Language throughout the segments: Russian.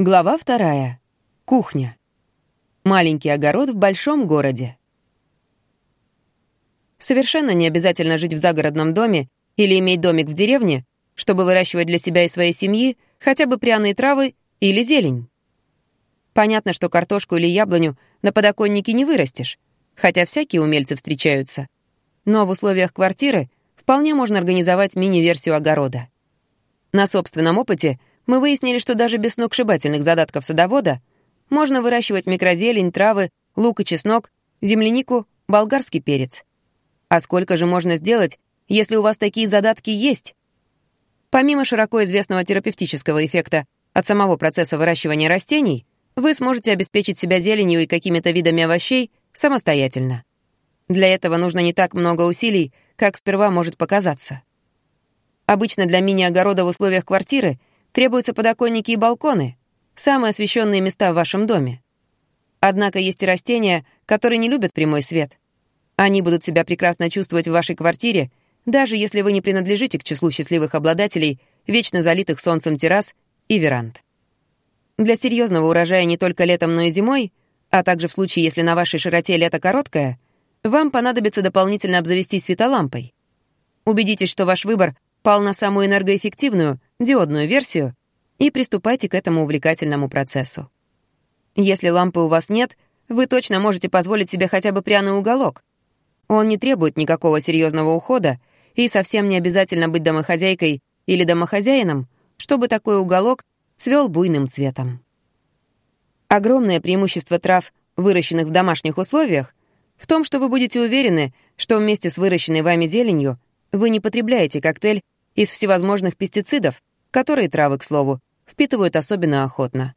Глава вторая. Кухня. Маленький огород в большом городе. Совершенно не обязательно жить в загородном доме или иметь домик в деревне, чтобы выращивать для себя и своей семьи хотя бы пряные травы или зелень. Понятно, что картошку или яблоню на подоконнике не вырастешь, хотя всякие умельцы встречаются. Но в условиях квартиры вполне можно организовать мини-версию огорода. На собственном опыте — мы выяснили, что даже без сногсшибательных задатков садовода можно выращивать микрозелень, травы, лук и чеснок, землянику, болгарский перец. А сколько же можно сделать, если у вас такие задатки есть? Помимо широко известного терапевтического эффекта от самого процесса выращивания растений, вы сможете обеспечить себя зеленью и какими-то видами овощей самостоятельно. Для этого нужно не так много усилий, как сперва может показаться. Обычно для мини-огорода в условиях квартиры — Требуются подоконники и балконы, самые освещенные места в вашем доме. Однако есть и растения, которые не любят прямой свет. Они будут себя прекрасно чувствовать в вашей квартире, даже если вы не принадлежите к числу счастливых обладателей вечно залитых солнцем террас и веранд. Для серьезного урожая не только летом, но и зимой, а также в случае, если на вашей широте лето короткое, вам понадобится дополнительно обзавестись светолампой. Убедитесь, что ваш выбор пал на самую энергоэффективную, диодную версию, и приступайте к этому увлекательному процессу. Если лампы у вас нет, вы точно можете позволить себе хотя бы пряный уголок. Он не требует никакого серьезного ухода, и совсем не обязательно быть домохозяйкой или домохозяином, чтобы такой уголок свел буйным цветом. Огромное преимущество трав, выращенных в домашних условиях, в том, что вы будете уверены, что вместе с выращенной вами зеленью вы не потребляете коктейль из всевозможных пестицидов, которые травы, к слову, впитывают особенно охотно.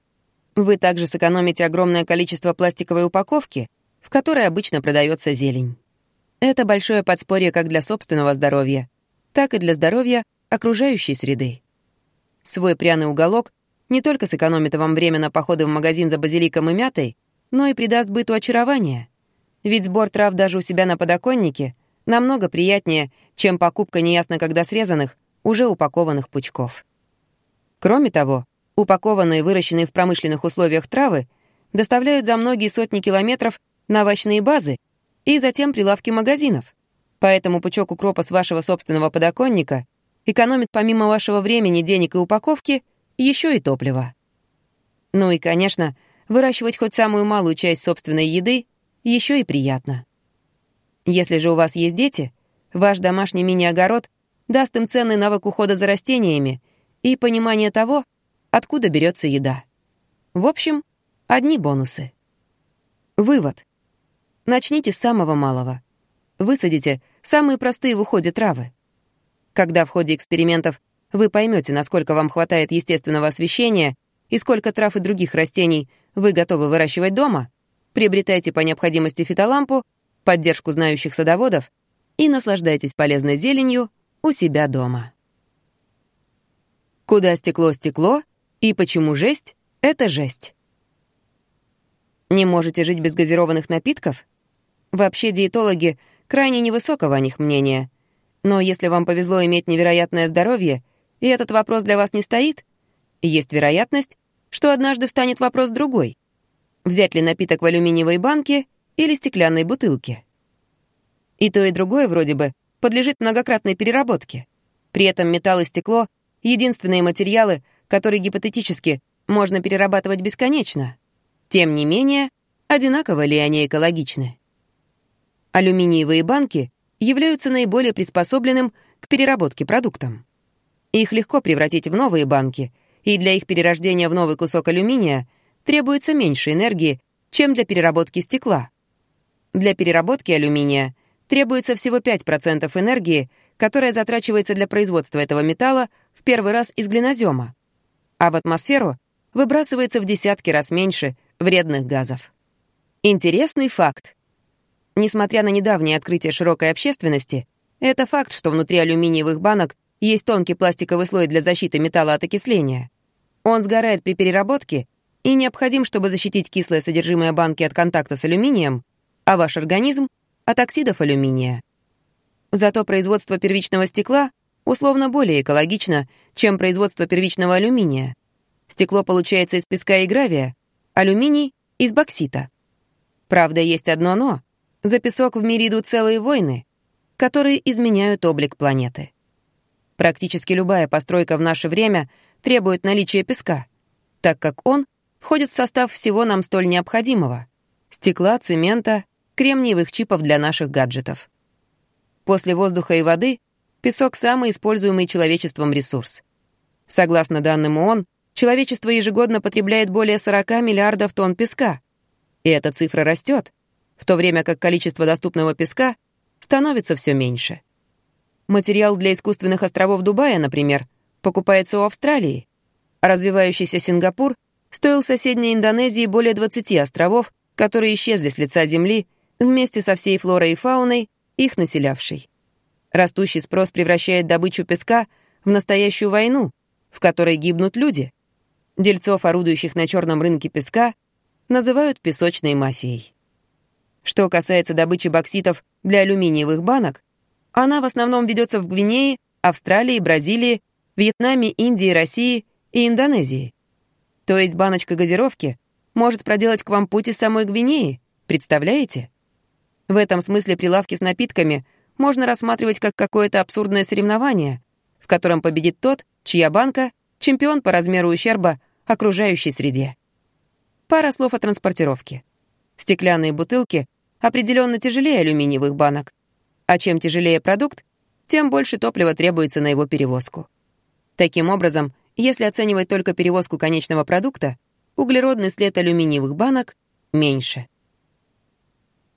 Вы также сэкономите огромное количество пластиковой упаковки, в которой обычно продается зелень. Это большое подспорье как для собственного здоровья, так и для здоровья окружающей среды. Свой пряный уголок не только сэкономит вам время на походы в магазин за базиликом и мятой, но и придаст быту очарования. Ведь сбор трав даже у себя на подоконнике намного приятнее, чем покупка неясно когда срезанных, уже упакованных пучков. Кроме того, упакованные, выращенные в промышленных условиях травы доставляют за многие сотни километров на овощные базы и затем прилавки магазинов. Поэтому пучок укропа с вашего собственного подоконника экономит помимо вашего времени, денег и упаковки еще и топливо. Ну и, конечно, выращивать хоть самую малую часть собственной еды еще и приятно. Если же у вас есть дети, ваш домашний мини-огород даст им ценный навык ухода за растениями и понимание того, откуда берется еда. В общем, одни бонусы. Вывод. Начните с самого малого. Высадите самые простые в уходе травы. Когда в ходе экспериментов вы поймете, насколько вам хватает естественного освещения и сколько трав и других растений вы готовы выращивать дома, приобретайте по необходимости фитолампу, поддержку знающих садоводов и наслаждайтесь полезной зеленью у себя дома. Куда стекло стекло и почему жесть — это жесть? Не можете жить без газированных напитков? Вообще диетологи крайне невысокого о них мнения. Но если вам повезло иметь невероятное здоровье, и этот вопрос для вас не стоит, есть вероятность, что однажды встанет вопрос другой. Взять ли напиток в алюминиевой банке или стеклянной бутылке? И то, и другое вроде бы подлежит многократной переработке. При этом металл и стекло — единственные материалы, которые гипотетически можно перерабатывать бесконечно. Тем не менее, одинаково ли они экологичны? Алюминиевые банки являются наиболее приспособленным к переработке продуктом. Их легко превратить в новые банки, и для их перерождения в новый кусок алюминия требуется меньше энергии, чем для переработки стекла. Для переработки алюминия требуется всего 5% энергии, которая затрачивается для производства этого металла в первый раз из глинозема, а в атмосферу выбрасывается в десятки раз меньше вредных газов. Интересный факт. Несмотря на недавнее открытие широкой общественности, это факт, что внутри алюминиевых банок есть тонкий пластиковый слой для защиты металла от окисления. Он сгорает при переработке и необходим, чтобы защитить кислое содержимое банки от контакта с алюминием, а ваш организм от оксидов алюминия. Зато производство первичного стекла условно более экологично, чем производство первичного алюминия. Стекло получается из песка и гравия, алюминий — из боксита. Правда, есть одно «но». За песок в мире идут целые войны, которые изменяют облик планеты. Практически любая постройка в наше время требует наличия песка, так как он входит в состав всего нам столь необходимого — стекла, цемента, кремниевых чипов для наших гаджетов. После воздуха и воды песок — самый используемый человечеством ресурс. Согласно данным ООН, человечество ежегодно потребляет более 40 миллиардов тонн песка. И эта цифра растет, в то время как количество доступного песка становится все меньше. Материал для искусственных островов Дубая, например, покупается у Австралии, развивающийся Сингапур стоил соседней Индонезии более 20 островов, которые исчезли с лица Земли вместе со всей флорой и фауной, их населявшей. Растущий спрос превращает добычу песка в настоящую войну, в которой гибнут люди. Дельцов, орудующих на черном рынке песка, называют песочной мафией. Что касается добычи бокситов для алюминиевых банок, она в основном ведется в Гвинее, Австралии, Бразилии, Вьетнаме, Индии, России и Индонезии. То есть баночка газировки может проделать к вам путь из самой Гвинеи, представляете? В этом смысле прилавки с напитками можно рассматривать как какое-то абсурдное соревнование, в котором победит тот, чья банка — чемпион по размеру ущерба окружающей среде. Пара слов о транспортировке. Стеклянные бутылки определенно тяжелее алюминиевых банок, а чем тяжелее продукт, тем больше топлива требуется на его перевозку. Таким образом, если оценивать только перевозку конечного продукта, углеродный след алюминиевых банок меньше.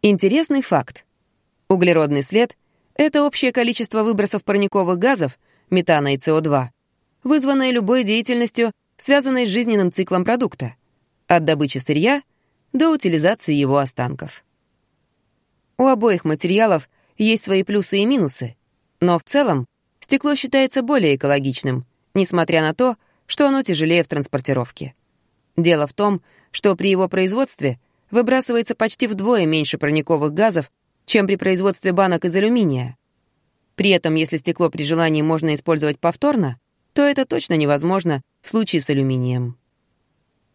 Интересный факт. Углеродный след — это общее количество выбросов парниковых газов, метана и СО2, вызванное любой деятельностью, связанной с жизненным циклом продукта, от добычи сырья до утилизации его останков. У обоих материалов есть свои плюсы и минусы, но в целом стекло считается более экологичным, несмотря на то, что оно тяжелее в транспортировке. Дело в том, что при его производстве — выбрасывается почти вдвое меньше парниковых газов, чем при производстве банок из алюминия. При этом, если стекло при желании можно использовать повторно, то это точно невозможно в случае с алюминием.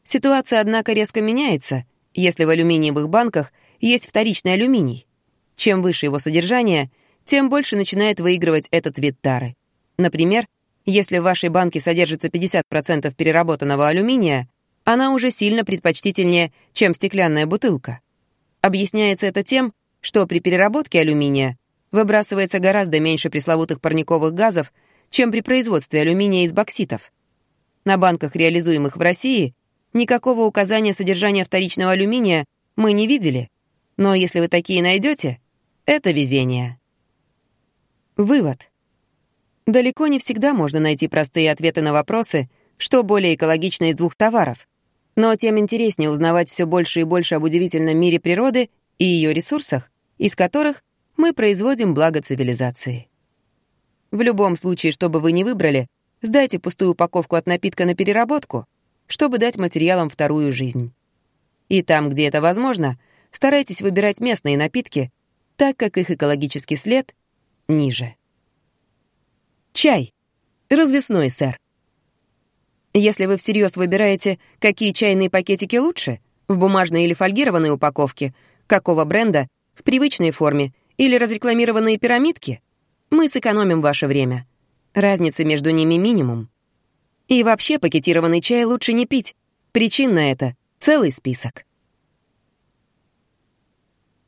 Ситуация, однако, резко меняется, если в алюминиевых банках есть вторичный алюминий. Чем выше его содержание, тем больше начинает выигрывать этот вид тары. Например, если в вашей банке содержится 50% переработанного алюминия, она уже сильно предпочтительнее, чем стеклянная бутылка. Объясняется это тем, что при переработке алюминия выбрасывается гораздо меньше пресловутых парниковых газов, чем при производстве алюминия из бокситов. На банках, реализуемых в России, никакого указания содержания вторичного алюминия мы не видели, но если вы такие найдете, это везение. Вывод. Далеко не всегда можно найти простые ответы на вопросы, что более экологично из двух товаров — но тем интереснее узнавать все больше и больше об удивительном мире природы и ее ресурсах, из которых мы производим благо цивилизации. В любом случае, что бы вы ни выбрали, сдайте пустую упаковку от напитка на переработку, чтобы дать материалам вторую жизнь. И там, где это возможно, старайтесь выбирать местные напитки, так как их экологический след ниже. Чай. Развесной, сэр. Если вы всерьез выбираете, какие чайные пакетики лучше, в бумажной или фольгированной упаковке, какого бренда, в привычной форме или разрекламированные пирамидки, мы сэкономим ваше время. Разницы между ними минимум. И вообще пакетированный чай лучше не пить. Причин на это целый список.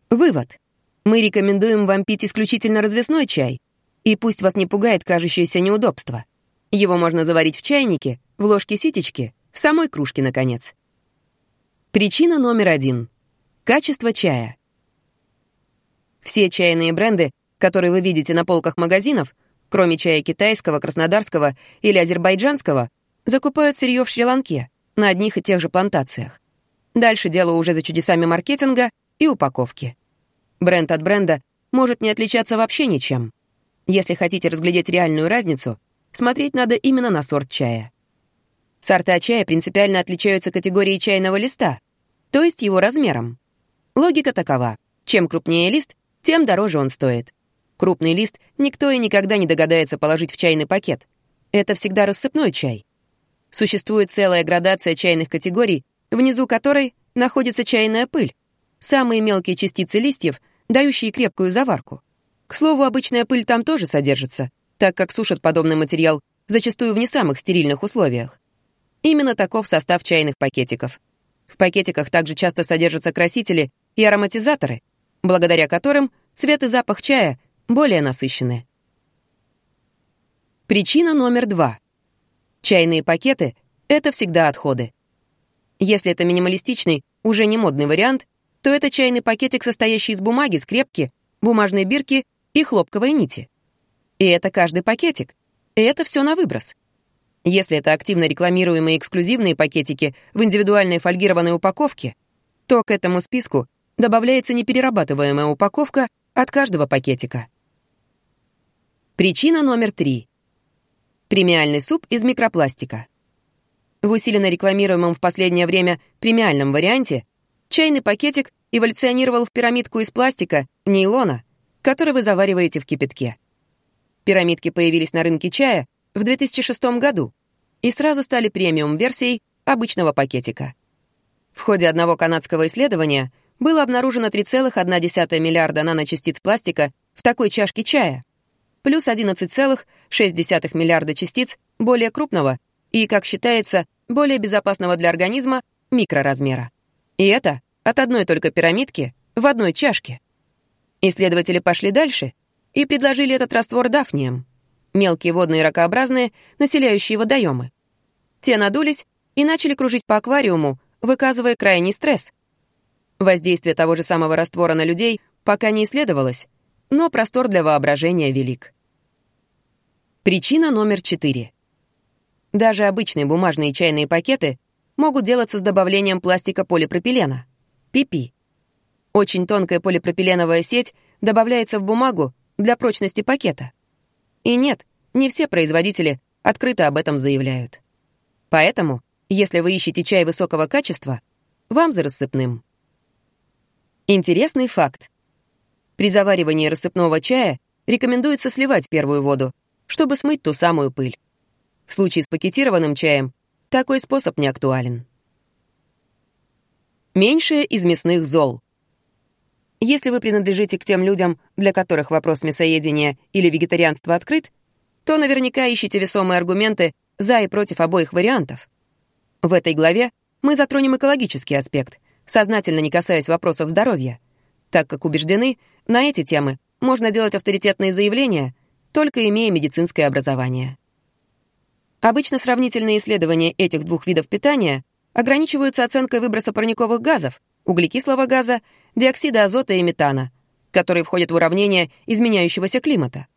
Вывод. Мы рекомендуем вам пить исключительно развесной чай, и пусть вас не пугает кажущееся неудобство. Его можно заварить в чайнике в ложке ситечки, в самой кружке, наконец. Причина номер один. Качество чая. Все чайные бренды, которые вы видите на полках магазинов, кроме чая китайского, краснодарского или азербайджанского, закупают сырье в Шри-Ланке на одних и тех же плантациях. Дальше дело уже за чудесами маркетинга и упаковки. Бренд от бренда может не отличаться вообще ничем. Если хотите разглядеть реальную разницу, смотреть надо именно на сорт чая. Сорта чая принципиально отличаются категорией чайного листа, то есть его размером. Логика такова. Чем крупнее лист, тем дороже он стоит. Крупный лист никто и никогда не догадается положить в чайный пакет. Это всегда рассыпной чай. Существует целая градация чайных категорий, внизу которой находится чайная пыль, самые мелкие частицы листьев, дающие крепкую заварку. К слову, обычная пыль там тоже содержится, так как сушат подобный материал зачастую в не самых стерильных условиях. Именно таков состав чайных пакетиков. В пакетиках также часто содержатся красители и ароматизаторы, благодаря которым цвет и запах чая более насыщены. Причина номер два. Чайные пакеты — это всегда отходы. Если это минималистичный, уже не модный вариант, то это чайный пакетик, состоящий из бумаги, скрепки, бумажной бирки и хлопковой нити. И это каждый пакетик. И это все на выброс. Если это активно рекламируемые эксклюзивные пакетики в индивидуальной фольгированной упаковке, то к этому списку добавляется неперерабатываемая упаковка от каждого пакетика. Причина номер три. Премиальный суп из микропластика. В усиленно рекламируемом в последнее время премиальном варианте чайный пакетик эволюционировал в пирамидку из пластика, нейлона, который вы завариваете в кипятке. Пирамидки появились на рынке чая в 2006 году и сразу стали премиум-версией обычного пакетика. В ходе одного канадского исследования было обнаружено 3,1 миллиарда наночастиц пластика в такой чашке чая, плюс 11,6 миллиарда частиц более крупного и, как считается, более безопасного для организма микроразмера. И это от одной только пирамидки в одной чашке. Исследователи пошли дальше и предложили этот раствор дафнием, мелкие водные ракообразные, населяющие водоемы. Те надулись и начали кружить по аквариуму, выказывая крайний стресс. Воздействие того же самого раствора на людей пока не исследовалось, но простор для воображения велик. Причина номер четыре. Даже обычные бумажные чайные пакеты могут делаться с добавлением пластика полипропилена, PP. Очень тонкая полипропиленовая сеть добавляется в бумагу для прочности пакета. И нет, не все производители открыто об этом заявляют. Поэтому, если вы ищете чай высокого качества, вам за рассыпным. Интересный факт. При заваривании рассыпного чая рекомендуется сливать первую воду, чтобы смыть ту самую пыль. В случае с пакетированным чаем такой способ не актуален. Меньшее из мясных зол. Если вы принадлежите к тем людям, для которых вопрос мясоедения или вегетарианства открыт, то наверняка ищете весомые аргументы за и против обоих вариантов. В этой главе мы затронем экологический аспект, сознательно не касаясь вопросов здоровья, так как убеждены, на эти темы можно делать авторитетные заявления, только имея медицинское образование. Обычно сравнительные исследования этих двух видов питания ограничиваются оценкой выброса парниковых газов, углекислого газа, диоксида азота и метана, которые входят в уравнение изменяющегося климата.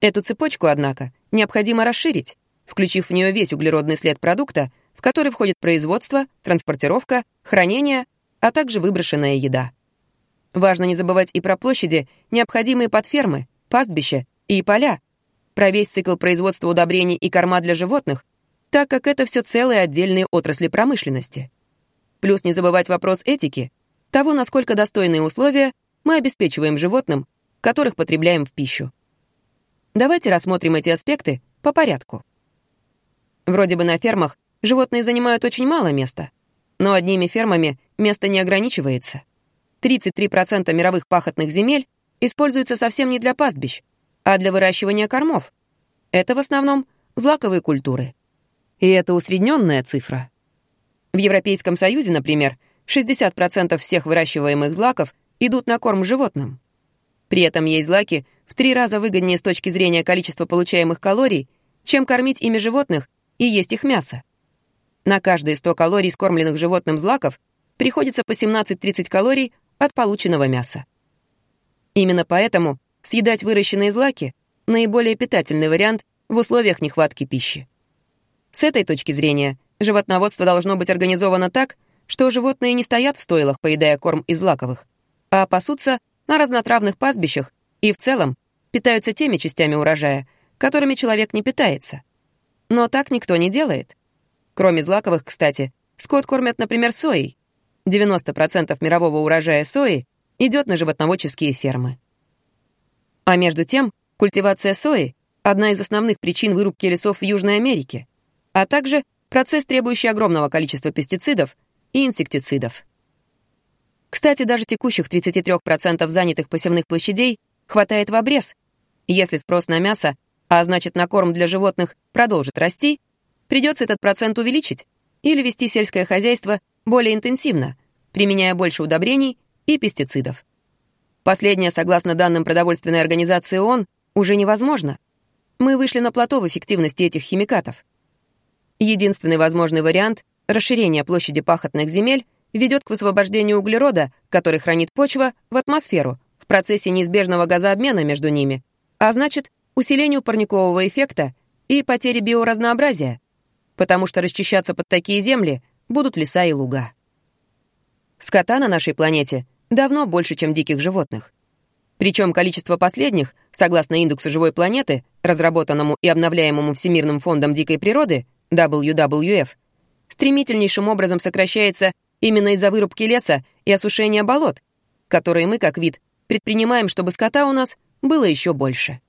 Эту цепочку, однако, необходимо расширить, включив в нее весь углеродный след продукта, в который входит производство, транспортировка, хранение, а также выброшенная еда. Важно не забывать и про площади, необходимые под фермы, пастбища и поля, про весь цикл производства удобрений и корма для животных, так как это все целые отдельные отрасли промышленности. Плюс не забывать вопрос этики, того, насколько достойные условия мы обеспечиваем животным, которых потребляем в пищу. Давайте рассмотрим эти аспекты по порядку. Вроде бы на фермах животные занимают очень мало места, но одними фермами место не ограничивается. 33% мировых пахотных земель используются совсем не для пастбищ, а для выращивания кормов. Это в основном злаковые культуры. И это усредненная цифра. В Европейском Союзе, например, 60% всех выращиваемых злаков идут на корм животным. При этом есть злаки в три раза выгоднее с точки зрения количества получаемых калорий, чем кормить ими животных и есть их мясо. На каждые 100 калорий скормленных животным злаков приходится по 17-30 калорий от полученного мяса. Именно поэтому съедать выращенные злаки — наиболее питательный вариант в условиях нехватки пищи. С этой точки зрения животноводство должно быть организовано так, что животные не стоят в стойлах, поедая корм из лаковых, а пасутся на разнотравных пастбищах и в целом питаются теми частями урожая, которыми человек не питается. Но так никто не делает. Кроме злаковых, кстати, скот кормят, например, соей. 90% мирового урожая сои идет на животноводческие фермы. А между тем, культивация сои — одна из основных причин вырубки лесов в Южной Америке — а также процесс, требующий огромного количества пестицидов и инсектицидов. Кстати, даже текущих 33% занятых посевных площадей хватает в обрез. Если спрос на мясо, а значит на корм для животных, продолжит расти, придется этот процент увеличить или вести сельское хозяйство более интенсивно, применяя больше удобрений и пестицидов. Последнее, согласно данным продовольственной организации ООН, уже невозможно. Мы вышли на плато в эффективности этих химикатов. Единственный возможный вариант — расширение площади пахотных земель ведет к высвобождению углерода, который хранит почва, в атмосферу в процессе неизбежного газообмена между ними, а значит, усилению парникового эффекта и потери биоразнообразия, потому что расчищаться под такие земли будут леса и луга. Скота на нашей планете давно больше, чем диких животных. Причем количество последних, согласно индексу живой планеты, разработанному и обновляемому Всемирным фондом дикой природы, WWF, стремительнейшим образом сокращается именно из-за вырубки леса и осушения болот, которые мы, как вид, предпринимаем, чтобы скота у нас было еще больше.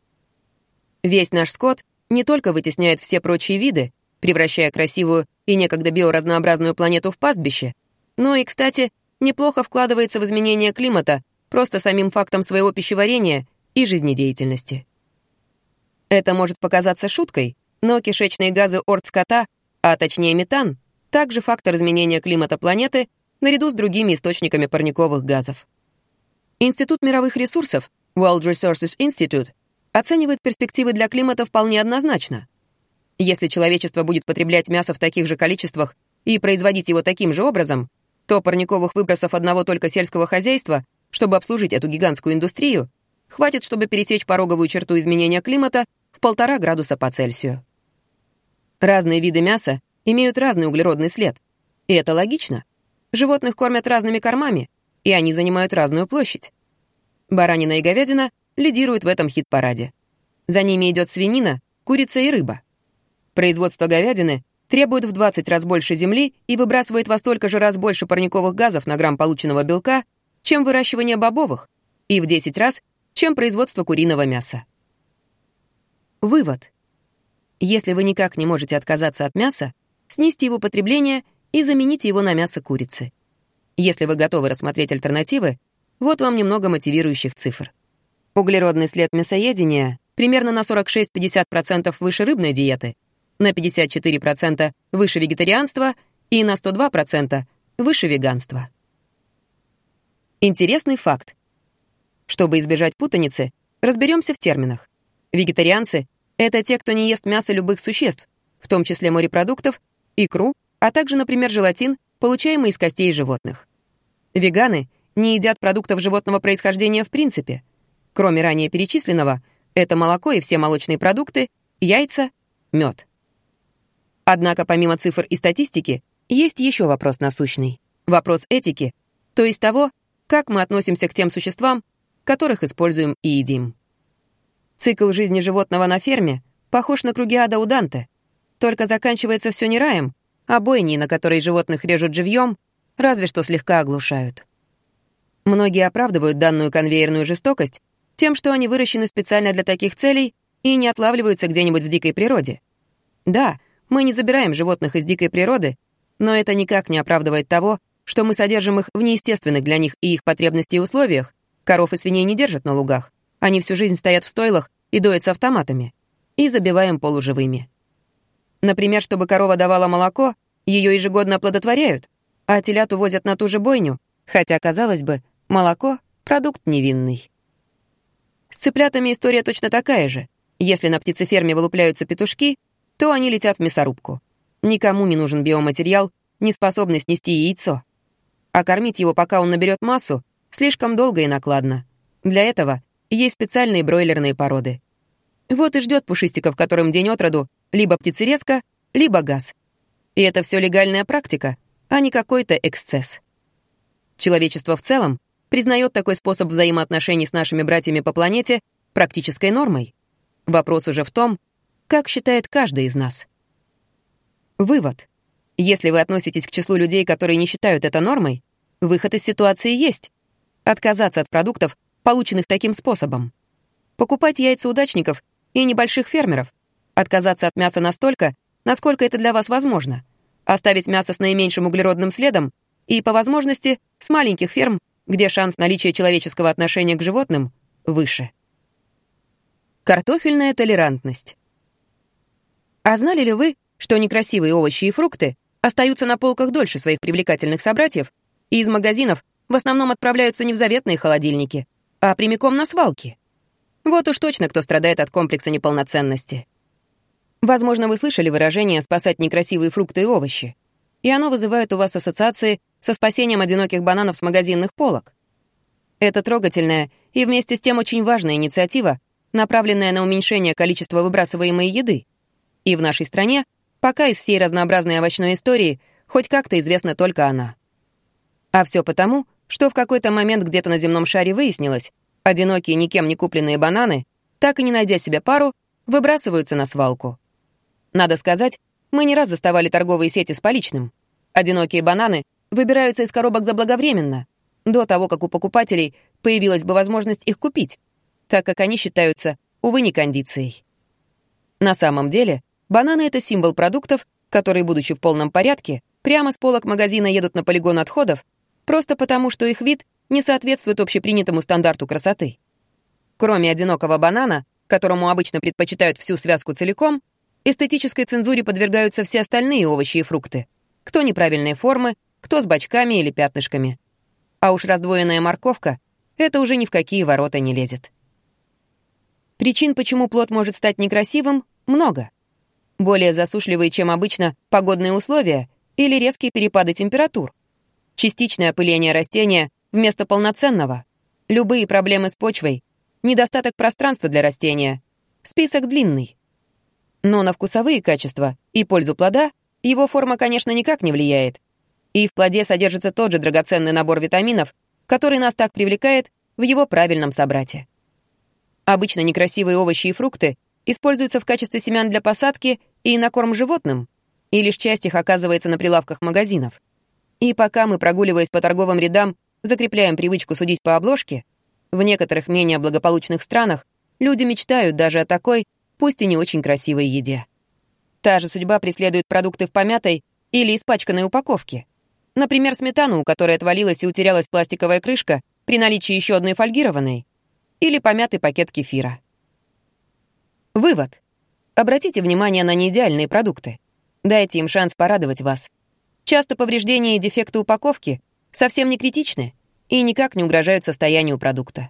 Весь наш скот не только вытесняет все прочие виды, превращая красивую и некогда биоразнообразную планету в пастбище, но и, кстати, неплохо вкладывается в изменение климата просто самим фактом своего пищеварения и жизнедеятельности. Это может показаться шуткой, но кишечные газы орд-скота, а точнее метан, также фактор изменения климата планеты наряду с другими источниками парниковых газов. Институт мировых ресурсов World Resources Institute оценивает перспективы для климата вполне однозначно. Если человечество будет потреблять мясо в таких же количествах и производить его таким же образом, то парниковых выбросов одного только сельского хозяйства, чтобы обслужить эту гигантскую индустрию, хватит, чтобы пересечь пороговую черту изменения климата в полтора градуса по Цельсию. Разные виды мяса имеют разный углеродный след. И это логично. Животных кормят разными кормами, и они занимают разную площадь. Баранина и говядина лидируют в этом хит-параде. За ними идет свинина, курица и рыба. Производство говядины требует в 20 раз больше земли и выбрасывает во столько же раз больше парниковых газов на грамм полученного белка, чем выращивание бобовых, и в 10 раз, чем производство куриного мяса. Вывод. Если вы никак не можете отказаться от мяса, снизьте его потребление и замените его на мясо курицы. Если вы готовы рассмотреть альтернативы, вот вам немного мотивирующих цифр. Углеродный след мясоедения примерно на 46-50% выше рыбной диеты — на 54% выше вегетарианства и на 102% выше веганства. Интересный факт. Чтобы избежать путаницы, разберемся в терминах. Вегетарианцы — это те, кто не ест мясо любых существ, в том числе морепродуктов, икру, а также, например, желатин, получаемый из костей животных. Веганы не едят продуктов животного происхождения в принципе. Кроме ранее перечисленного, это молоко и все молочные продукты, яйца, мед. Однако помимо цифр и статистики, есть еще вопрос насущный. Вопрос этики, то есть того, как мы относимся к тем существам, которых используем и едим. Цикл жизни животного на ферме похож на круги ада у Данте, только заканчивается все не раем, а бойней, на которой животных режут живьем, разве что слегка оглушают. Многие оправдывают данную конвейерную жестокость тем, что они выращены специально для таких целей и не отлавливаются где-нибудь в дикой природе. Да, мы не забираем животных из дикой природы, но это никак не оправдывает того, что мы содержим их в неестественных для них и их потребностей условиях. Коров и свиней не держат на лугах. Они всю жизнь стоят в стойлах и доятся автоматами. И забиваем полуживыми. Например, чтобы корова давала молоко, ее ежегодно оплодотворяют, а телят увозят на ту же бойню, хотя, казалось бы, молоко — продукт невинный. С цыплятами история точно такая же. Если на птицеферме вылупляются петушки, то они летят в мясорубку. Никому не нужен биоматериал, не способный снести яйцо. А кормить его, пока он наберет массу, слишком долго и накладно. Для этого есть специальные бройлерные породы. Вот и ждет пушистиков, которым день от роду либо птицерезка, либо газ. И это все легальная практика, а не какой-то эксцесс. Человечество в целом признает такой способ взаимоотношений с нашими братьями по планете практической нормой. Вопрос уже в том, как считает каждый из нас. Вывод. Если вы относитесь к числу людей, которые не считают это нормой, выход из ситуации есть. Отказаться от продуктов, полученных таким способом. Покупать яйца удачников и небольших фермеров. Отказаться от мяса настолько, насколько это для вас возможно. Оставить мясо с наименьшим углеродным следом и, по возможности, с маленьких ферм, где шанс наличия человеческого отношения к животным выше. Картофельная толерантность. А знали ли вы, что некрасивые овощи и фрукты остаются на полках дольше своих привлекательных собратьев и из магазинов в основном отправляются не в заветные холодильники, а прямиком на свалки? Вот уж точно кто страдает от комплекса неполноценности. Возможно, вы слышали выражение «спасать некрасивые фрукты и овощи», и оно вызывает у вас ассоциации со спасением одиноких бананов с магазинных полок. Это трогательная и вместе с тем очень важная инициатива, направленная на уменьшение количества выбрасываемой еды. И в нашей стране пока из всей разнообразной овощной истории хоть как-то известна только она. А все потому, что в какой-то момент где-то на земном шаре выяснилось, одинокие никем не купленные бананы, так и не найдя себе пару, выбрасываются на свалку. Надо сказать, мы не раз заставали торговые сети с поличным. Одинокие бананы выбираются из коробок заблаговременно, до того, как у покупателей появилась бы возможность их купить, так как они считаются, увы, не кондицией. На самом деле, бананы — это символ продуктов, которые, будучи в полном порядке, прямо с полок магазина едут на полигон отходов, просто потому, что их вид не соответствует общепринятому стандарту красоты. Кроме одинокого банана, которому обычно предпочитают всю связку целиком, эстетической цензуре подвергаются все остальные овощи и фрукты. Кто неправильной формы, кто с бочками или пятнышками. А уж раздвоенная морковка — это уже ни в какие ворота не лезет. Причин, почему плод может стать некрасивым, много. Более засушливые, чем обычно, погодные условия или резкие перепады температур. Частичное опыление растения вместо полноценного. Любые проблемы с почвой. Недостаток пространства для растения. Список длинный. Но на вкусовые качества и пользу плода его форма, конечно, никак не влияет. И в плоде содержится тот же драгоценный набор витаминов, который нас так привлекает в его правильном собрате. Обычно некрасивые овощи и фрукты используются в качестве семян для посадки и на корм животным, и лишь часть их оказывается на прилавках магазинов. И пока мы, прогуливаясь по торговым рядам, закрепляем привычку судить по обложке, в некоторых менее благополучных странах люди мечтают даже о такой, пусть и не очень красивой еде. Та же судьба преследует продукты в помятой или испачканной упаковке. Например, сметану, у которой отвалилась и утерялась пластиковая крышка при наличии еще одной фольгированной. Или помятый пакет кефира. Вывод. Обратите внимание на неидеальные продукты. Дайте им шанс порадовать вас. Часто повреждения и дефекты упаковки совсем не критичны и никак не угрожают состоянию продукта.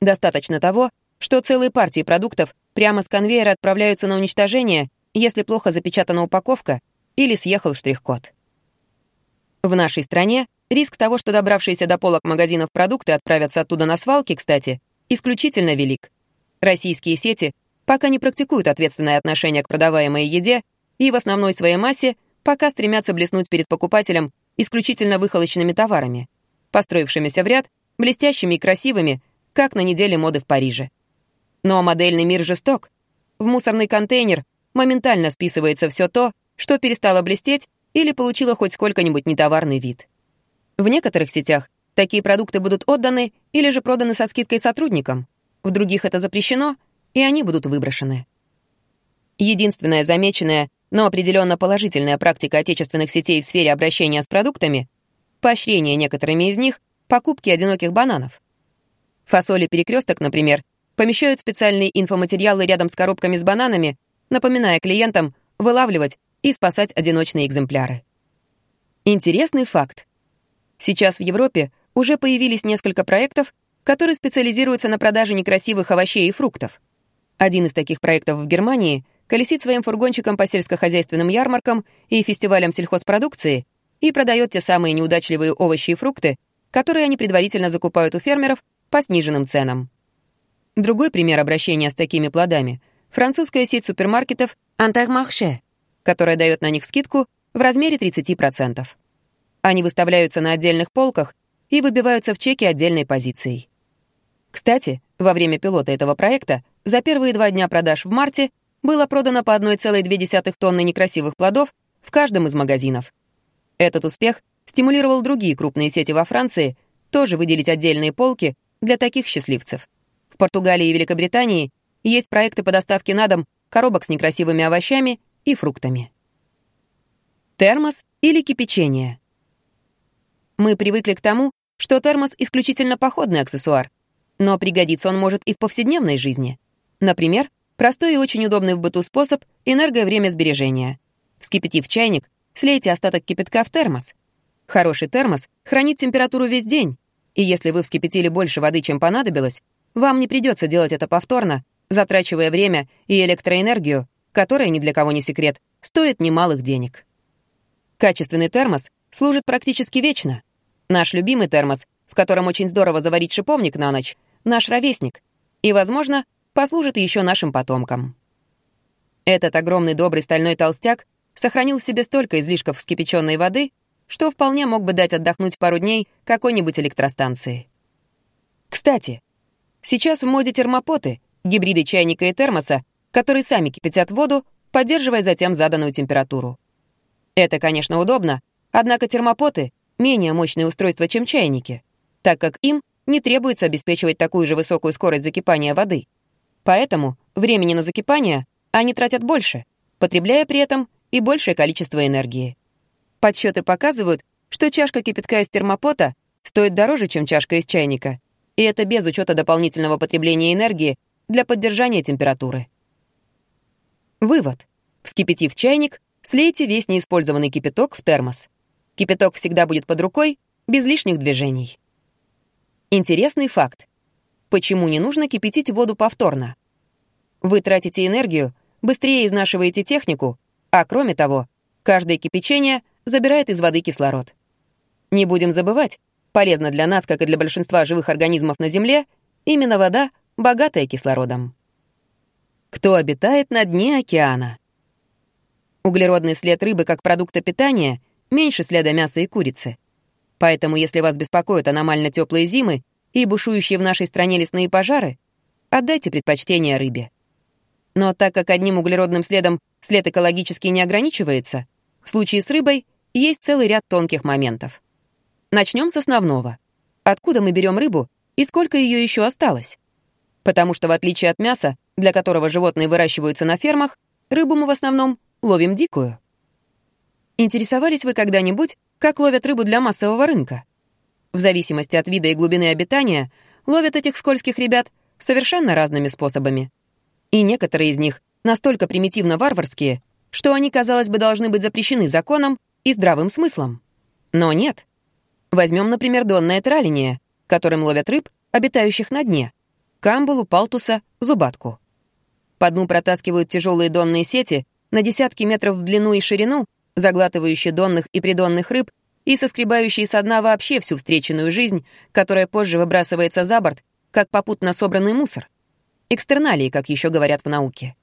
Достаточно того, что целые партии продуктов прямо с конвейера отправляются на уничтожение, если плохо запечатана упаковка или съехал штрих-код. В нашей стране риск того, что добравшиеся до полок магазинов продукты отправятся оттуда на свалки, кстати, исключительно велик. Российские сети пока не практикуют ответственное отношение к продаваемой еде и в основной своей массе пока стремятся блеснуть перед покупателем исключительно выхолочными товарами, построившимися в ряд, блестящими и красивыми, как на неделе моды в Париже. Но модельный мир жесток. В мусорный контейнер моментально списывается все то, что перестало блестеть или получила хоть сколько-нибудь нетоварный вид. В некоторых сетях такие продукты будут отданы или же проданы со скидкой сотрудникам, в других это запрещено, и они будут выброшены. Единственная замеченная, но определенно положительная практика отечественных сетей в сфере обращения с продуктами — поощрение некоторыми из них покупки одиноких бананов. Фасоли перекресток, например, помещают специальные инфоматериалы рядом с коробками с бананами, напоминая клиентам вылавливать и спасать одиночные экземпляры. Интересный факт. Сейчас в Европе уже появились несколько проектов, которые специализируются на продаже некрасивых овощей и фруктов. Один из таких проектов в Германии колесит своим фургончиком по сельскохозяйственным ярмаркам и фестивалям сельхозпродукции и продает те самые неудачливые овощи и фрукты, которые они предварительно закупают у фермеров по сниженным ценам. Другой пример обращения с такими плодами — французская сеть супермаркетов «Интермарше», которая дает на них скидку в размере 30%. Они выставляются на отдельных полках и выбиваются в чеке отдельной позицией. Кстати, во время пилота этого проекта за первые два дня продаж в марте было продано по 1,2 тонны некрасивых плодов в каждом из магазинов. Этот успех стимулировал другие крупные сети во Франции тоже выделить отдельные полки для таких счастливцев. В Португалии и Великобритании есть проекты по доставке на дом коробок с некрасивыми овощами и фруктами. Термос или кипячение. Мы привыкли к тому, что термос — исключительно походный аксессуар, но пригодиться он может и в повседневной жизни. Например, простой и очень удобный в быту способ — энергия время сбережения. Вскипятив чайник, слейте остаток кипятка в термос. Хороший термос хранит температуру весь день, и если вы вскипятили больше воды, чем понадобилось, вам не придется делать это повторно, затрачивая время и электроэнергию, которая, ни для кого не секрет, стоит немалых денег. Качественный термос служит практически вечно. Наш любимый термос, в котором очень здорово заварить шиповник на ночь, наш ровесник, и, возможно, послужит еще нашим потомкам. Этот огромный добрый стальной толстяк сохранил в себе столько излишков вскипяченной воды, что вполне мог бы дать отдохнуть пару дней какой-нибудь электростанции. Кстати, сейчас в моде термопоты, гибриды чайника и термоса, которые сами кипятят воду, поддерживая затем заданную температуру. Это, конечно, удобно, однако термопоты — менее мощные устройства, чем чайники, так как им не требуется обеспечивать такую же высокую скорость закипания воды. Поэтому времени на закипание они тратят больше, потребляя при этом и большее количество энергии. Подсчеты показывают, что чашка кипятка из термопота стоит дороже, чем чашка из чайника, и это без учета дополнительного потребления энергии для поддержания температуры. Вывод. Вскипятив чайник, слейте весь неиспользованный кипяток в термос. Кипяток всегда будет под рукой, без лишних движений. Интересный факт. Почему не нужно кипятить воду повторно? Вы тратите энергию, быстрее изнашиваете технику, а кроме того, каждое кипячение забирает из воды кислород. Не будем забывать, полезно для нас, как и для большинства живых организмов на Земле, именно вода, богатая кислородом. Кто обитает на дне океана? Углеродный след рыбы как продукта питания меньше следа мяса и курицы. Поэтому, если вас беспокоят аномально теплые зимы и бушующие в нашей стране лесные пожары, отдайте предпочтение рыбе. Но так как одним углеродным следом след экологически не ограничивается, в случае с рыбой есть целый ряд тонких моментов. Начнем с основного. Откуда мы берем рыбу и сколько ее еще осталось? Потому что, в отличие от мяса, для которого животные выращиваются на фермах, рыбу мы в основном ловим дикую. Интересовались вы когда-нибудь, как ловят рыбу для массового рынка. В зависимости от вида и глубины обитания ловят этих скользких ребят совершенно разными способами. И некоторые из них настолько примитивно-варварские, что они, казалось бы, должны быть запрещены законом и здравым смыслом. Но нет. Возьмем, например, донное траление, которым ловят рыб, обитающих на дне. Камбулу, палтуса, зубатку. По дну протаскивают тяжелые донные сети на десятки метров в длину и ширину заглатывающие донных и придонных рыб и соскребающие со дна вообще всю встреченную жизнь, которая позже выбрасывается за борт, как попутно собранный мусор. Экстерналии, как еще говорят в науке.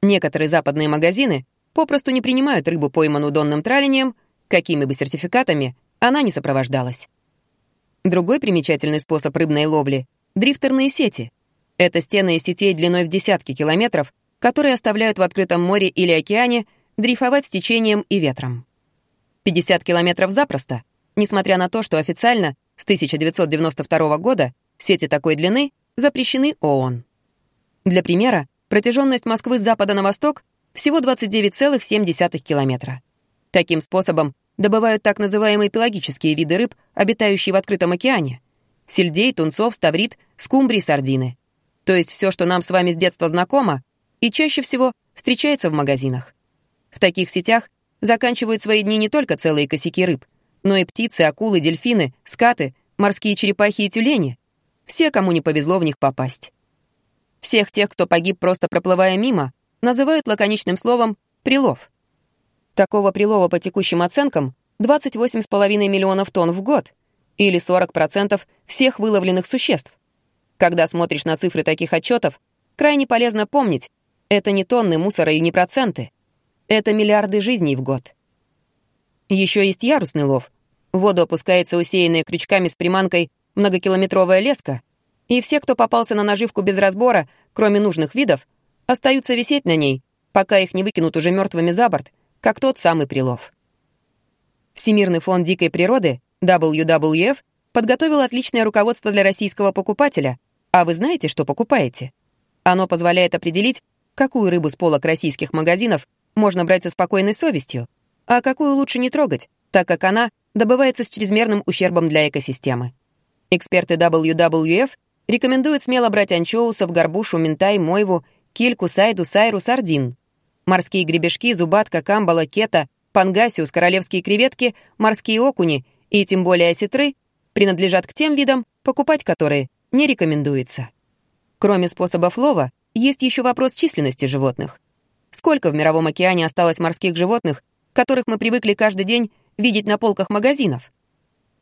Некоторые западные магазины попросту не принимают рыбу, пойманную донным тралением, какими бы сертификатами она не сопровождалась. Другой примечательный способ рыбной ловли — дрифтерные сети. Это стены из сетей длиной в десятки километров, которые оставляют в открытом море или океане дрейфовать с течением и ветром. 50 километров запросто, несмотря на то, что официально с 1992 года сети такой длины запрещены ООН. Для примера, протяженность Москвы с запада на восток всего 29,7 километра. Таким способом добывают так называемые пелагические виды рыб, обитающие в открытом океане. Сельдей, тунцов, ставрит, скумбрий, сардины. То есть все, что нам с вами с детства знакомо, и чаще всего встречается в магазинах. В таких сетях заканчивают свои дни не только целые косяки рыб, но и птицы, акулы, дельфины, скаты, морские черепахи и тюлени. Все, кому не повезло в них попасть. Всех тех, кто погиб просто проплывая мимо, называют лаконичным словом «прилов». Такого прилова по текущим оценкам 28,5 миллионов тонн в год, или 40% всех выловленных существ. Когда смотришь на цифры таких отчетов, крайне полезно помнить, это не тонны мусора и не проценты. Это миллиарды жизней в год. Еще есть ярусный лов. В воду опускается усеянная крючками с приманкой многокилометровая леска, и все, кто попался на наживку без разбора, кроме нужных видов, остаются висеть на ней, пока их не выкинут уже мертвыми за борт, как тот самый прилов. Всемирный фонд дикой природы, WWF, подготовил отличное руководство для российского покупателя. А вы знаете, что покупаете? Оно позволяет определить, какую рыбу с полок российских магазинов можно брать со спокойной совестью, а какую лучше не трогать, так как она добывается с чрезмерным ущербом для экосистемы. Эксперты WWF рекомендуют смело брать анчоусов, горбушу, ментай, мойву, кильку, сайду, сайру, сардин. Морские гребешки, зубатка, камбала, кета, пангасиус, королевские креветки, морские окуни и тем более осетры принадлежат к тем видам, покупать которые не рекомендуется. Кроме способов лова, есть еще вопрос численности животных. Сколько в Мировом океане осталось морских животных, которых мы привыкли каждый день видеть на полках магазинов?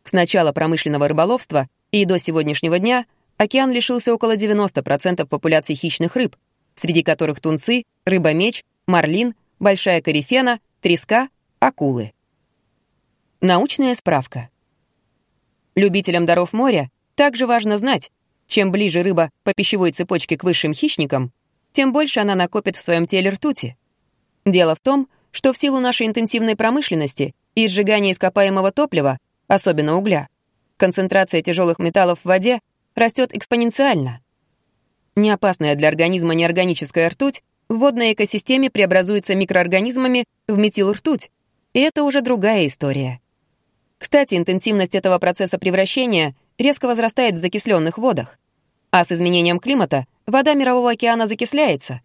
С начала промышленного рыболовства и до сегодняшнего дня океан лишился около 90% популяции хищных рыб, среди которых тунцы, рыба-меч, марлин, большая корифена, треска, акулы. Научная справка. Любителям даров моря также важно знать, чем ближе рыба по пищевой цепочке к высшим хищникам, тем больше она накопит в своем теле ртути. Дело в том, что в силу нашей интенсивной промышленности и сжигания ископаемого топлива, особенно угля, концентрация тяжелых металлов в воде растет экспоненциально. Неопасная для организма неорганическая ртуть в водной экосистеме преобразуется микроорганизмами в метилртуть, и это уже другая история. Кстати, интенсивность этого процесса превращения резко возрастает в закисленных водах. А с изменением климата вода Мирового океана закисляется,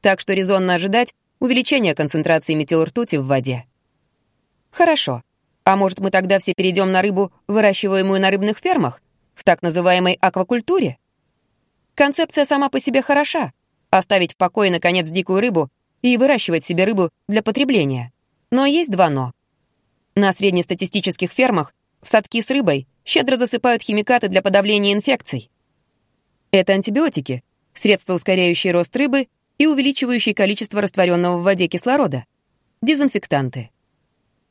так что резонно ожидать увеличения концентрации метилртути в воде. Хорошо. А может, мы тогда все перейдем на рыбу, выращиваемую на рыбных фермах, в так называемой аквакультуре? Концепция сама по себе хороша. Оставить в покое, наконец, дикую рыбу и выращивать себе рыбу для потребления. Но есть два «но». На среднестатистических фермах в садки с рыбой щедро засыпают химикаты для подавления инфекций. Это антибиотики, средства, ускоряющие рост рыбы и увеличивающие количество растворенного в воде кислорода. Дезинфектанты.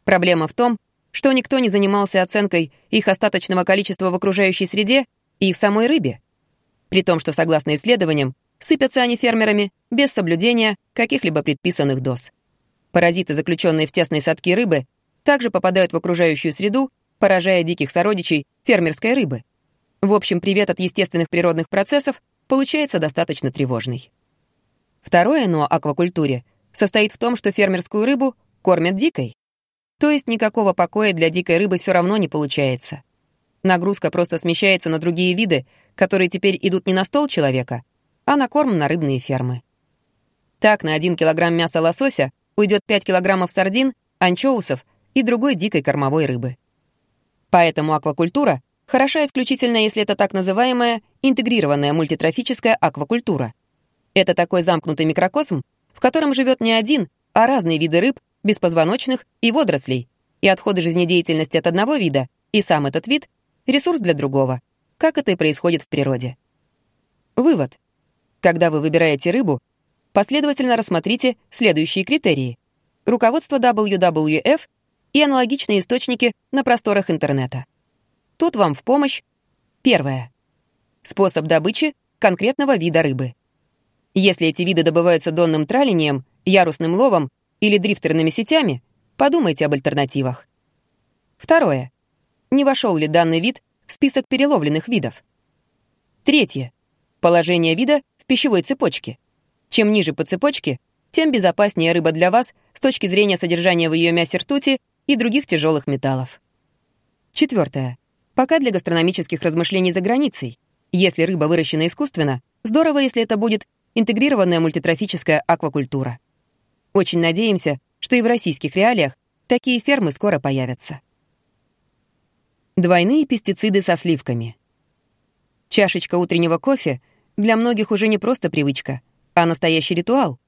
Проблема в том, что никто не занимался оценкой их остаточного количества в окружающей среде и в самой рыбе. При том, что, согласно исследованиям, сыпятся они фермерами без соблюдения каких-либо предписанных доз. Паразиты, заключенные в тесные садки рыбы, также попадают в окружающую среду, поражая диких сородичей фермерской рыбы. В общем, привет от естественных природных процессов получается достаточно тревожный. Второе «но» аквакультуре состоит в том, что фермерскую рыбу кормят дикой. То есть никакого покоя для дикой рыбы все равно не получается. Нагрузка просто смещается на другие виды, которые теперь идут не на стол человека, а на корм на рыбные фермы. Так, на 1 килограмм мяса лосося уйдет 5 килограммов сардин, анчоусов и другой дикой кормовой рыбы. Поэтому аквакультура хороша исключительно, если это так называемая интегрированная мультитрофическая аквакультура. Это такой замкнутый микрокосм, в котором живет не один, а разные виды рыб, беспозвоночных и водорослей, и отходы жизнедеятельности от одного вида, и сам этот вид — ресурс для другого, как это и происходит в природе. Вывод. Когда вы выбираете рыбу, последовательно рассмотрите следующие критерии. Руководство WWF и аналогичные источники на просторах интернета. Тут вам в помощь первое. Способ добычи конкретного вида рыбы. Если эти виды добываются донным тралением, ярусным ловом или дрифтерными сетями, подумайте об альтернативах. Второе. Не вошел ли данный вид в список переловленных видов? Третье. Положение вида в пищевой цепочке. Чем ниже по цепочке, тем безопаснее рыба для вас с точки зрения содержания в ее мясе ртути и других тяжелых металлов. Четвертое. Пока для гастрономических размышлений за границей. Если рыба выращена искусственно, здорово, если это будет интегрированная мультитрофическая аквакультура. Очень надеемся, что и в российских реалиях такие фермы скоро появятся. Двойные пестициды со сливками. Чашечка утреннего кофе для многих уже не просто привычка, а настоящий ритуал.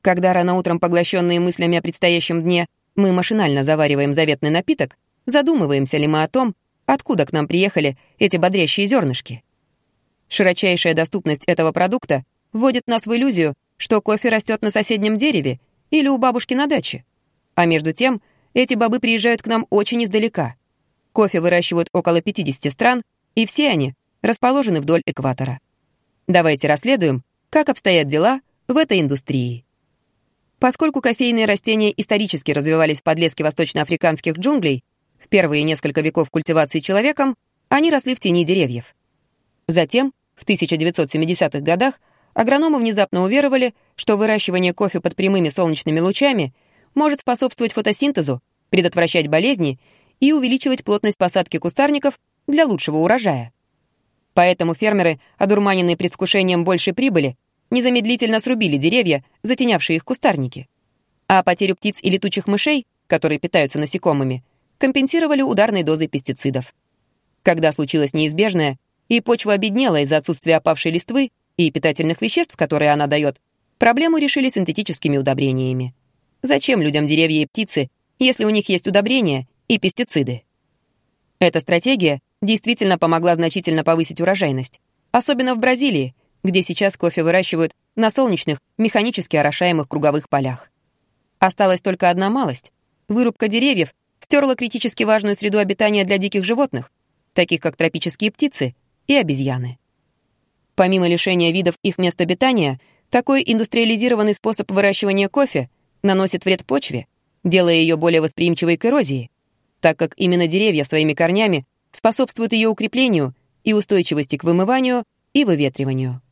Когда рано утром поглощенные мыслями о предстоящем дне мы машинально завариваем заветный напиток, задумываемся ли мы о том, откуда к нам приехали эти бодрящие зернышки. Широчайшая доступность этого продукта вводит нас в иллюзию, что кофе растет на соседнем дереве или у бабушки на даче. А между тем, эти бобы приезжают к нам очень издалека. Кофе выращивают около 50 стран, и все они расположены вдоль экватора. Давайте расследуем, как обстоят дела в этой индустрии. Поскольку кофейные растения исторически развивались в подлеске восточноафриканских джунглей, в первые несколько веков культивации человеком, они росли в тени деревьев. Затем, в 1970-х годах, агрономы внезапно уверовали, что выращивание кофе под прямыми солнечными лучами может способствовать фотосинтезу, предотвращать болезни и увеличивать плотность посадки кустарников для лучшего урожая. Поэтому фермеры, одурманенные предвкушением большей прибыли, незамедлительно срубили деревья, затенявшие их кустарники. А потерю птиц и летучих мышей, которые питаются насекомыми, компенсировали ударной дозой пестицидов. Когда случилось неизбежное, и почва обеднела из-за отсутствия опавшей листвы и питательных веществ, которые она дает, проблему решили синтетическими удобрениями. Зачем людям деревья и птицы, если у них есть удобрения и пестициды? Эта стратегия действительно помогла значительно повысить урожайность, особенно в Бразилии, где сейчас кофе выращивают на солнечных, механически орошаемых круговых полях. Осталась только одна малость. Вырубка деревьев стерла критически важную среду обитания для диких животных, таких как тропические птицы и обезьяны. Помимо лишения видов их мест обитания, такой индустриализированный способ выращивания кофе наносит вред почве, делая ее более восприимчивой к эрозии, так как именно деревья своими корнями способствуют ее укреплению и устойчивости к вымыванию и выветриванию.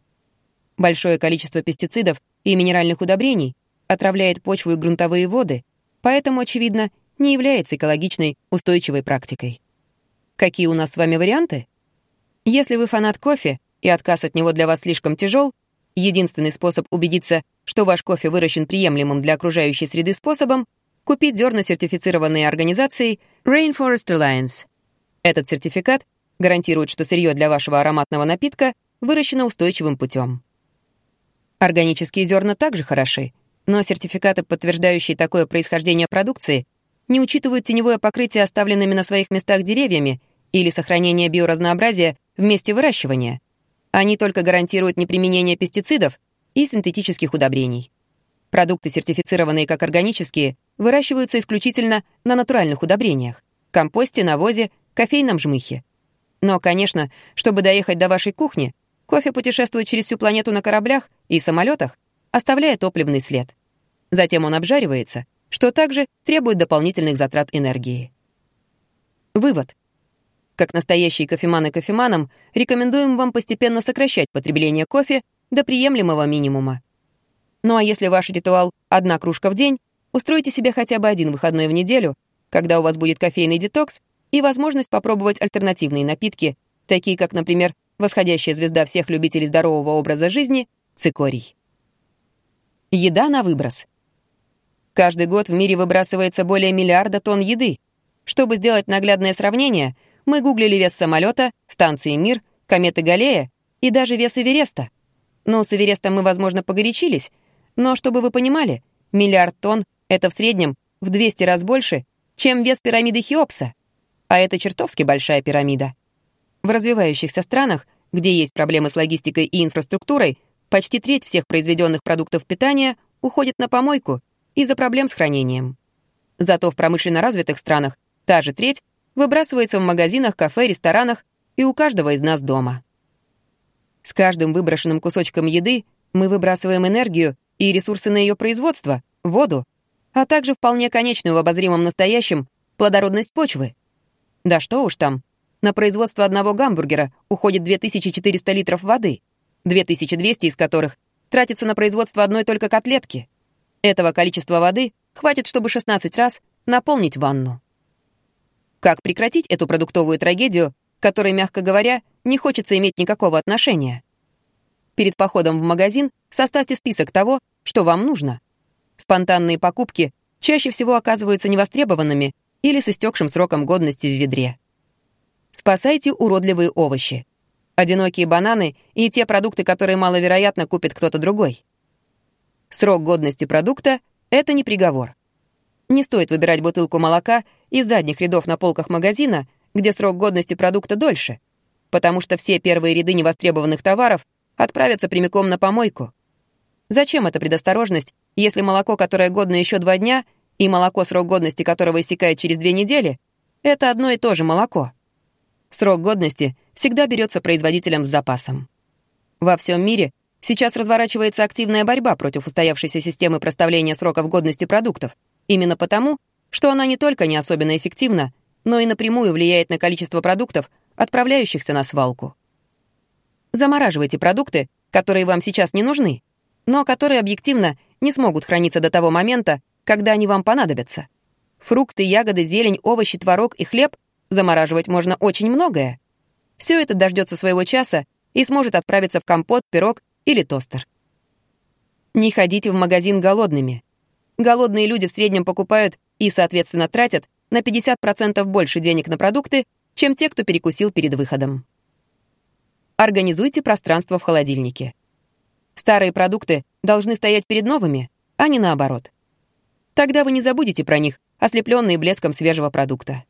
Большое количество пестицидов и минеральных удобрений отравляет почву и грунтовые воды, поэтому, очевидно, не является экологичной устойчивой практикой. Какие у нас с вами варианты? Если вы фанат кофе, и отказ от него для вас слишком тяжел, единственный способ убедиться, что ваш кофе выращен приемлемым для окружающей среды способом, купить зерна, сертифицированные организацией Rainforest Alliance. Этот сертификат гарантирует, что сырье для вашего ароматного напитка выращено устойчивым путем. Органические зерна также хороши, но сертификаты, подтверждающие такое происхождение продукции, не учитывают теневое покрытие оставленными на своих местах деревьями или сохранение биоразнообразия в месте выращивания. Они только гарантируют неприменение пестицидов и синтетических удобрений. Продукты, сертифицированные как органические, выращиваются исключительно на натуральных удобрениях — компосте, навозе, кофейном жмыхе. Но, конечно, чтобы доехать до вашей кухни, кофе путешествует через всю планету на кораблях и самолетах, оставляя топливный след. Затем он обжаривается, что также требует дополнительных затрат энергии. Вывод. Как настоящие кофеманы кофеманам, рекомендуем вам постепенно сокращать потребление кофе до приемлемого минимума. Ну а если ваш ритуал — одна кружка в день, устройте себе хотя бы один выходной в неделю, когда у вас будет кофейный детокс и возможность попробовать альтернативные напитки, такие как, например, восходящая звезда всех любителей здорового образа жизни — цикорий. Еда на выброс. Каждый год в мире выбрасывается более миллиарда тонн еды. Чтобы сделать наглядное сравнение — мы гуглили вес самолета, станции «Мир», кометы Галлея и даже вес Эвереста. Ну, с Эверестом мы, возможно, погорячились, но, чтобы вы понимали, миллиард тонн — это в среднем в 200 раз больше, чем вес пирамиды Хеопса. А это чертовски большая пирамида. В развивающихся странах, где есть проблемы с логистикой и инфраструктурой, почти треть всех произведенных продуктов питания уходит на помойку из-за проблем с хранением. Зато в промышленно развитых странах та же треть выбрасывается в магазинах, кафе, ресторанах и у каждого из нас дома. С каждым выброшенным кусочком еды мы выбрасываем энергию и ресурсы на ее производство, воду, а также вполне конечную в обозримом настоящем плодородность почвы. Да что уж там, на производство одного гамбургера уходит 2400 литров воды, 2200 из которых тратится на производство одной только котлетки. Этого количества воды хватит, чтобы 16 раз наполнить ванну. Как прекратить эту продуктовую трагедию, которой, мягко говоря, не хочется иметь никакого отношения? Перед походом в магазин составьте список того, что вам нужно. Спонтанные покупки чаще всего оказываются невостребованными или с истекшим сроком годности в ведре. Спасайте уродливые овощи. Одинокие бананы и те продукты, которые маловероятно купит кто-то другой. Срок годности продукта — это не приговор. Не стоит выбирать бутылку молока из задних рядов на полках магазина, где срок годности продукта дольше, потому что все первые ряды невостребованных товаров отправятся прямиком на помойку. Зачем эта предосторожность, если молоко, которое годно еще два дня, и молоко, срок годности которого истекает через две недели, это одно и то же молоко? Срок годности всегда берется производителем с запасом. Во всем мире сейчас разворачивается активная борьба против устоявшейся системы проставления сроков годности продуктов, Именно потому, что она не только не особенно эффективна, но и напрямую влияет на количество продуктов, отправляющихся на свалку. Замораживайте продукты, которые вам сейчас не нужны, но которые объективно не смогут храниться до того момента, когда они вам понадобятся. Фрукты, ягоды, зелень, овощи, творог и хлеб замораживать можно очень многое. Все это дождется своего часа и сможет отправиться в компот, пирог или тостер. Не ходите в магазин голодными. Голодные люди в среднем покупают и, соответственно, тратят на 50% больше денег на продукты, чем те, кто перекусил перед выходом. Организуйте пространство в холодильнике. Старые продукты должны стоять перед новыми, а не наоборот. Тогда вы не забудете про них, ослепленные блеском свежего продукта.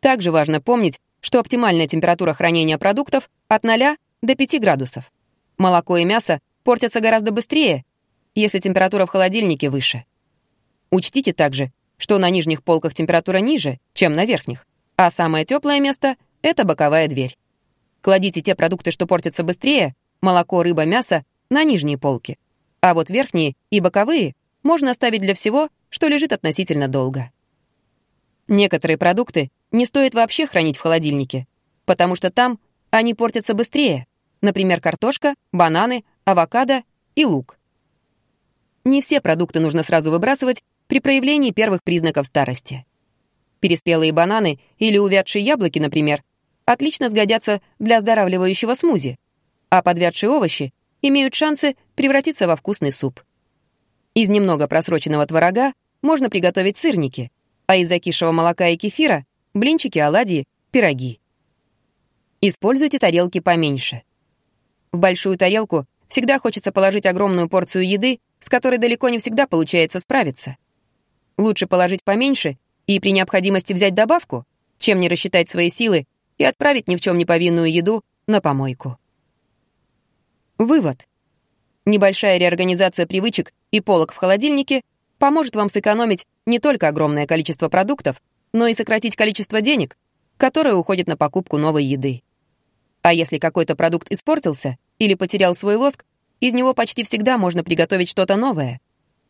Также важно помнить, что оптимальная температура хранения продуктов от 0 до 5 градусов. Молоко и мясо портятся гораздо быстрее, если температура в холодильнике выше. Учтите также, что на нижних полках температура ниже, чем на верхних, а самое теплое место — это боковая дверь. Кладите те продукты, что портятся быстрее, молоко, рыба, мясо, на нижние полки, а вот верхние и боковые можно оставить для всего, что лежит относительно долго. Некоторые продукты не стоит вообще хранить в холодильнике, потому что там они портятся быстрее, например, картошка, бананы, авокадо и лук. Не все продукты нужно сразу выбрасывать при проявлении первых признаков старости. Переспелые бананы или увядшие яблоки, например, отлично сгодятся для оздоравливающего смузи, а подвядшие овощи имеют шансы превратиться во вкусный суп. Из немного просроченного творога можно приготовить сырники, а из закисшего молока и кефира — блинчики, оладьи, пироги. Используйте тарелки поменьше. В большую тарелку всегда хочется положить огромную порцию еды, с которой далеко не всегда получается справиться. Лучше положить поменьше и при необходимости взять добавку, чем не рассчитать свои силы и отправить ни в чем не повинную еду на помойку. Вывод. Небольшая реорганизация привычек и полок в холодильнике поможет вам сэкономить не только огромное количество продуктов, но и сократить количество денег, которое уходит на покупку новой еды. А если какой-то продукт испортился или потерял свой лоск, из него почти всегда можно приготовить что-то новое.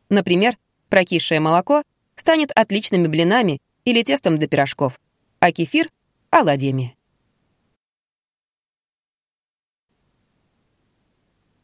Например, прокисшее молоко станет отличными блинами или тестом для пирожков, а кефир — оладьями.